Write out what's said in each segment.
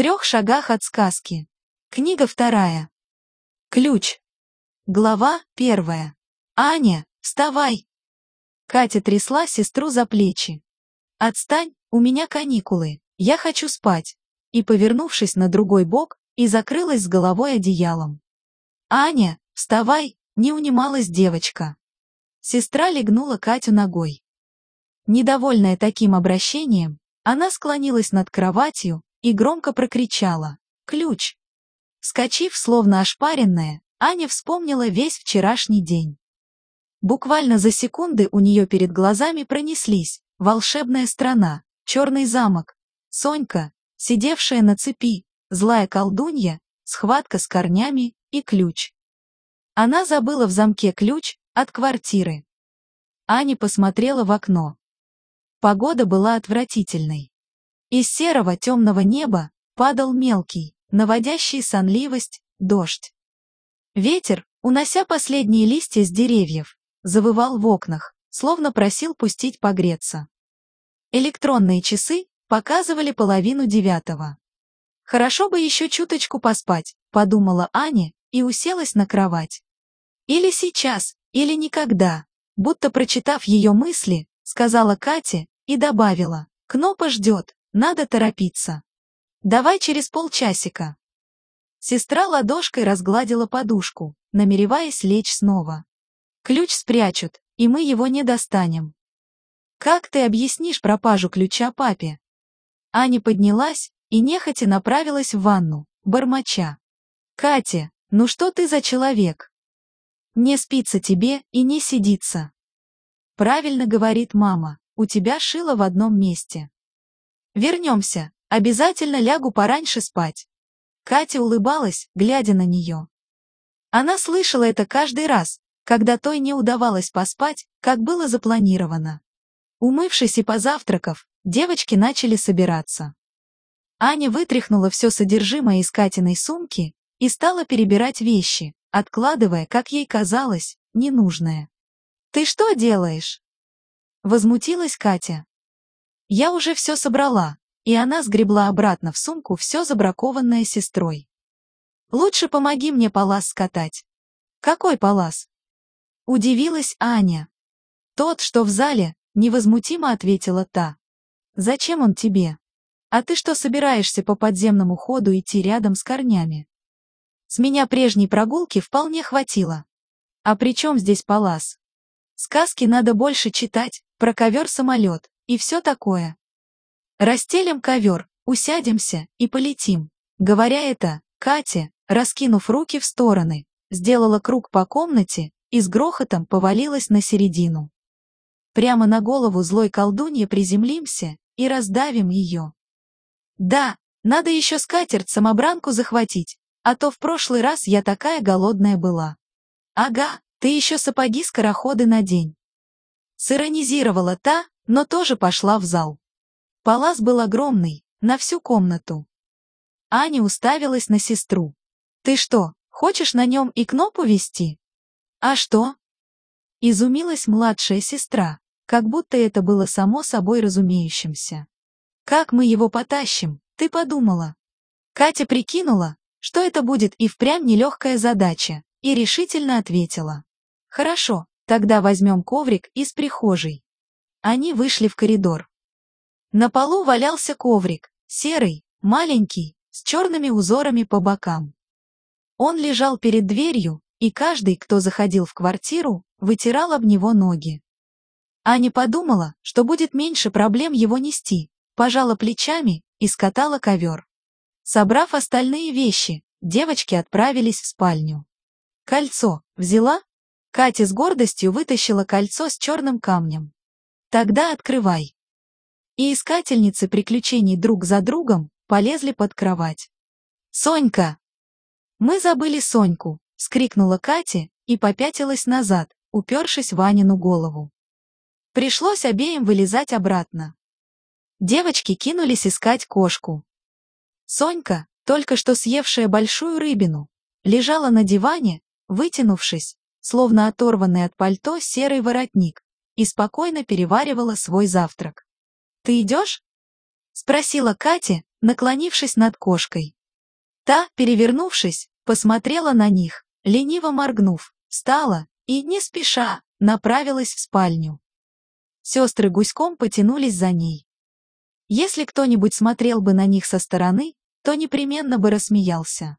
трех шагах от сказки. Книга вторая. Ключ. Глава первая. Аня, вставай. Катя трясла сестру за плечи. Отстань, у меня каникулы, я хочу спать. И, повернувшись на другой бок, и закрылась с головой одеялом. Аня, вставай, не унималась девочка. Сестра легнула Катю ногой. Недовольная таким обращением, она склонилась над кроватью и громко прокричала «Ключ!». Скочив, словно ошпаренная, Аня вспомнила весь вчерашний день. Буквально за секунды у нее перед глазами пронеслись волшебная страна, черный замок, Сонька, сидевшая на цепи, злая колдунья, схватка с корнями и ключ. Она забыла в замке ключ от квартиры. Аня посмотрела в окно. Погода была отвратительной. Из серого темного неба падал мелкий, наводящий сонливость, дождь. Ветер, унося последние листья с деревьев, завывал в окнах, словно просил пустить погреться. Электронные часы показывали половину девятого. Хорошо бы еще чуточку поспать, подумала Аня и уселась на кровать. Или сейчас, или никогда, будто прочитав ее мысли, сказала Кате и добавила, Кнопа ждет, надо торопиться. Давай через полчасика. Сестра ладошкой разгладила подушку, намереваясь лечь снова. Ключ спрячут, и мы его не достанем. Как ты объяснишь пропажу ключа папе? Аня поднялась и нехотя направилась в ванну, бормоча. «Катя, ну что ты за человек? Не спится тебе и не сидится». Правильно говорит мама, у тебя шило в одном месте. Вернемся, обязательно лягу пораньше спать. Катя улыбалась, глядя на нее. Она слышала это каждый раз, когда той не удавалось поспать, как было запланировано. Умывшись и позавтракав, девочки начали собираться. Аня вытряхнула все содержимое из Катиной сумки и стала перебирать вещи, откладывая, как ей казалось, ненужное. «Ты что делаешь?» Возмутилась Катя. «Я уже все собрала», и она сгребла обратно в сумку все забракованное сестрой. «Лучше помоги мне палас скатать». «Какой палас?» Удивилась Аня. «Тот, что в зале», — невозмутимо ответила та. «Зачем он тебе?» А ты что собираешься по подземному ходу идти рядом с корнями? С меня прежней прогулки вполне хватило. А при чем здесь палас? Сказки надо больше читать, про ковер-самолет, и все такое. Расстелим ковер, усядемся и полетим. Говоря это, Катя, раскинув руки в стороны, сделала круг по комнате и с грохотом повалилась на середину. Прямо на голову злой колдунья приземлимся и раздавим ее. Да, надо еще скатерть-самобранку захватить, а то в прошлый раз я такая голодная была. Ага, ты еще сапоги-скороходы надень. Сиронизировала та, но тоже пошла в зал. Палас был огромный, на всю комнату. Аня уставилась на сестру. «Ты что, хочешь на нем и кнопу вести?» «А что?» Изумилась младшая сестра, как будто это было само собой разумеющимся. Как мы его потащим, ты подумала? Катя прикинула, что это будет и впрямь нелегкая задача, и решительно ответила. Хорошо, тогда возьмем коврик из прихожей. Они вышли в коридор. На полу валялся коврик, серый, маленький, с черными узорами по бокам. Он лежал перед дверью, и каждый, кто заходил в квартиру, вытирал об него ноги. Аня подумала, что будет меньше проблем его нести, пожала плечами и скатала ковер. Собрав остальные вещи, девочки отправились в спальню. Кольцо взяла? Катя с гордостью вытащила кольцо с черным камнем. Тогда открывай. И искательницы приключений друг за другом полезли под кровать. «Сонька!» «Мы забыли Соньку!» — скрикнула Катя и попятилась назад, упершись в Анину голову. Пришлось обеим вылезать обратно. Девочки кинулись искать кошку. Сонька, только что съевшая большую рыбину, лежала на диване, вытянувшись, словно оторванный от пальто серый воротник, и спокойно переваривала свой завтрак. «Ты идешь?» — спросила Катя, наклонившись над кошкой. Та, перевернувшись, посмотрела на них, лениво моргнув, встала и, не спеша, направилась в спальню. Сестры гуськом потянулись за ней. Если кто-нибудь смотрел бы на них со стороны, то непременно бы рассмеялся.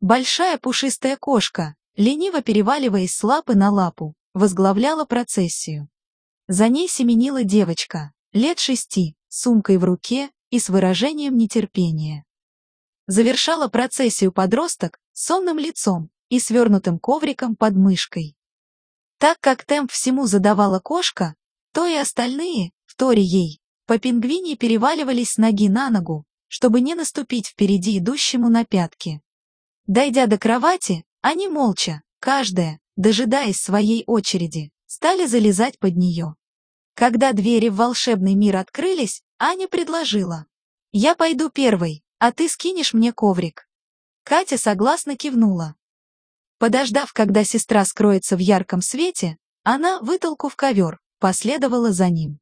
Большая пушистая кошка, лениво переваливаясь с лапы на лапу, возглавляла процессию. За ней семенила девочка, лет шести, с сумкой в руке и с выражением нетерпения. Завершала процессию подросток сонным лицом и свернутым ковриком под мышкой. Так как темп всему задавала кошка, то и остальные, в торе ей, по пингвине переваливались с ноги на ногу, чтобы не наступить впереди идущему на пятки. Дойдя до кровати, они молча, каждая, дожидаясь своей очереди, стали залезать под нее. Когда двери в волшебный мир открылись, Аня предложила. «Я пойду первой, а ты скинешь мне коврик». Катя согласно кивнула. Подождав, когда сестра скроется в ярком свете, она, вытолкав ковер, последовала за ним.